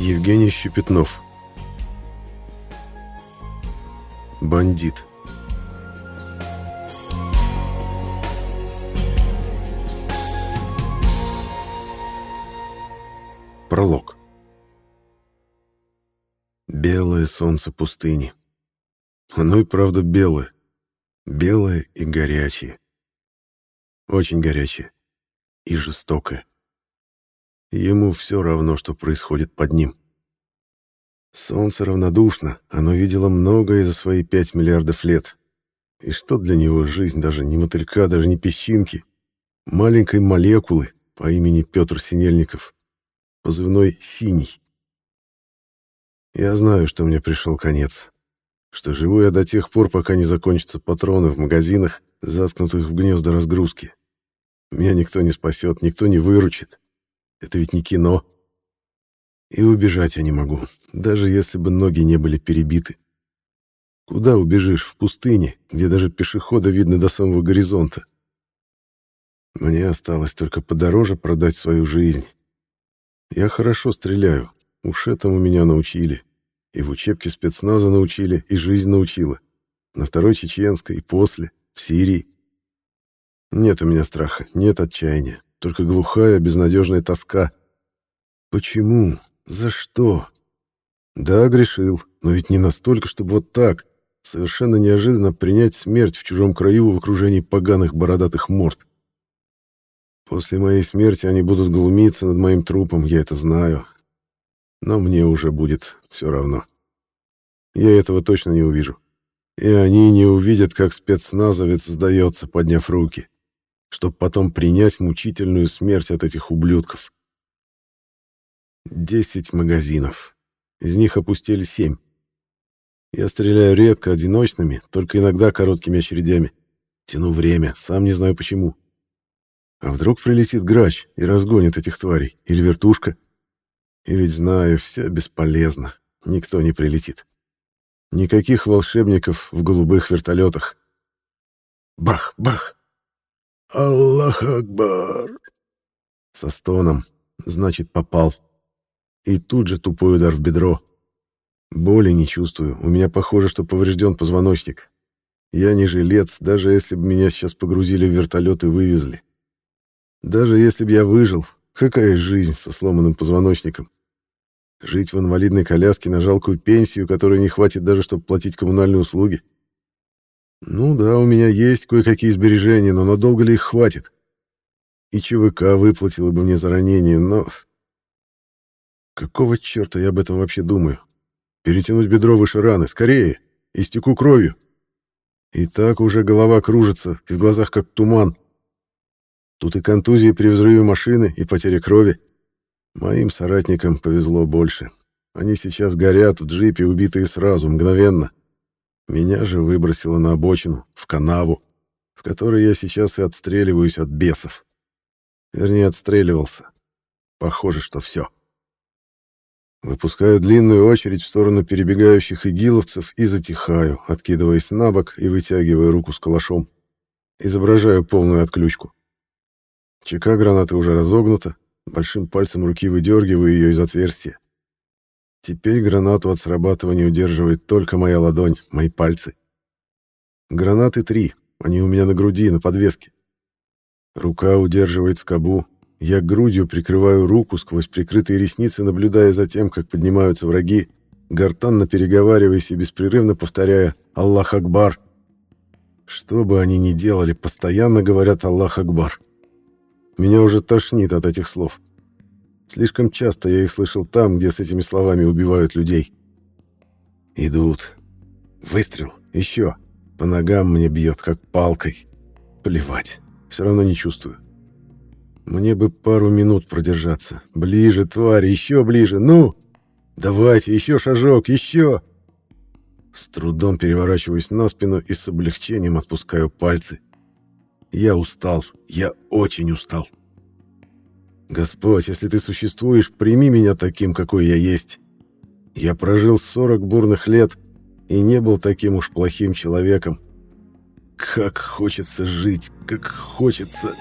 Евгений Щепетнов Бандит Пролог Белое солнце пустыни. Оно и правда белое. Белое и горячее. Очень горячее. И жестокое. Ему все равно, что происходит под ним. Солнце равнодушно, оно видело многое за свои пять миллиардов лет. И что для него жизнь даже не мотылька, даже не песчинки, маленькой молекулы по имени Петр Синельников, позывной «Синий». Я знаю, что мне пришел конец, что живу я до тех пор, пока не закончатся патроны в магазинах, заткнутых в гнезда разгрузки. Меня никто не спасет, никто не выручит. Это ведь не кино. И убежать я не могу, даже если бы ноги не были перебиты. Куда убежишь? В пустыне, где даже пешехода видно до самого горизонта. Мне осталось только подороже продать свою жизнь. Я хорошо стреляю, уж этому меня научили. И в учебке спецназа научили, и жизнь научила. На второй чеченской, и после, в Сирии. Нет у меня страха, нет отчаяния. Только глухая, безнадежная тоска. Почему? За что? Да, грешил, но ведь не настолько, чтобы вот так, совершенно неожиданно принять смерть в чужом краю в окружении поганых бородатых морд. После моей смерти они будут глумиться над моим трупом, я это знаю. Но мне уже будет все равно. Я этого точно не увижу. И они не увидят, как спецназовец сдается, подняв руки чтобы потом принять мучительную смерть от этих ублюдков. Десять магазинов. Из них опустили семь. Я стреляю редко одиночными, только иногда короткими очередями. Тяну время, сам не знаю почему. А вдруг прилетит грач и разгонит этих тварей? Или вертушка? И ведь знаю, все бесполезно. Никто не прилетит. Никаких волшебников в голубых вертолетах. Бах, бах! «Аллах Акбар!» Со стоном. Значит, попал. И тут же тупой удар в бедро. Боли не чувствую. У меня похоже, что поврежден позвоночник. Я не жилец, даже если бы меня сейчас погрузили в вертолет и вывезли. Даже если бы я выжил, какая жизнь со сломанным позвоночником? Жить в инвалидной коляске на жалкую пенсию, которой не хватит даже, чтобы платить коммунальные услуги? Ну да, у меня есть кое-какие сбережения, но надолго ли их хватит? И ЧВК выплатила бы мне за ранение, но... Какого черта я об этом вообще думаю? Перетянуть бедро выше раны, скорее, истеку кровью. И так уже голова кружится, и в глазах как туман. Тут и контузии при взрыве машины, и потеря крови. Моим соратникам повезло больше. Они сейчас горят в джипе, убитые сразу, мгновенно. Меня же выбросило на обочину, в канаву, в которой я сейчас и отстреливаюсь от бесов. Вернее, отстреливался. Похоже, что все. Выпускаю длинную очередь в сторону перебегающих игиловцев и затихаю, откидываясь на бок и вытягивая руку с калашом. Изображаю полную отключку. Чека гранаты уже разогнута, большим пальцем руки выдергиваю ее из отверстия. Теперь гранату от срабатывания удерживает только моя ладонь, мои пальцы. Гранаты три, они у меня на груди, на подвеске. Рука удерживает скобу. Я грудью прикрываю руку сквозь прикрытые ресницы, наблюдая за тем, как поднимаются враги, гортанно переговариваясь и беспрерывно повторяя «Аллах Акбар». Что бы они ни делали, постоянно говорят «Аллах Акбар». Меня уже тошнит от этих слов. Слишком часто я их слышал там, где с этими словами убивают людей. Идут. Выстрел. Еще. По ногам мне бьет, как палкой. Плевать. Все равно не чувствую. Мне бы пару минут продержаться. Ближе, твари, еще ближе. Ну! Давайте, еще шажок, еще! С трудом переворачиваюсь на спину и с облегчением отпускаю пальцы. Я устал. Я очень устал. Господь, если ты существуешь, прими меня таким, какой я есть. Я прожил 40 бурных лет и не был таким уж плохим человеком. Как хочется жить, как хочется...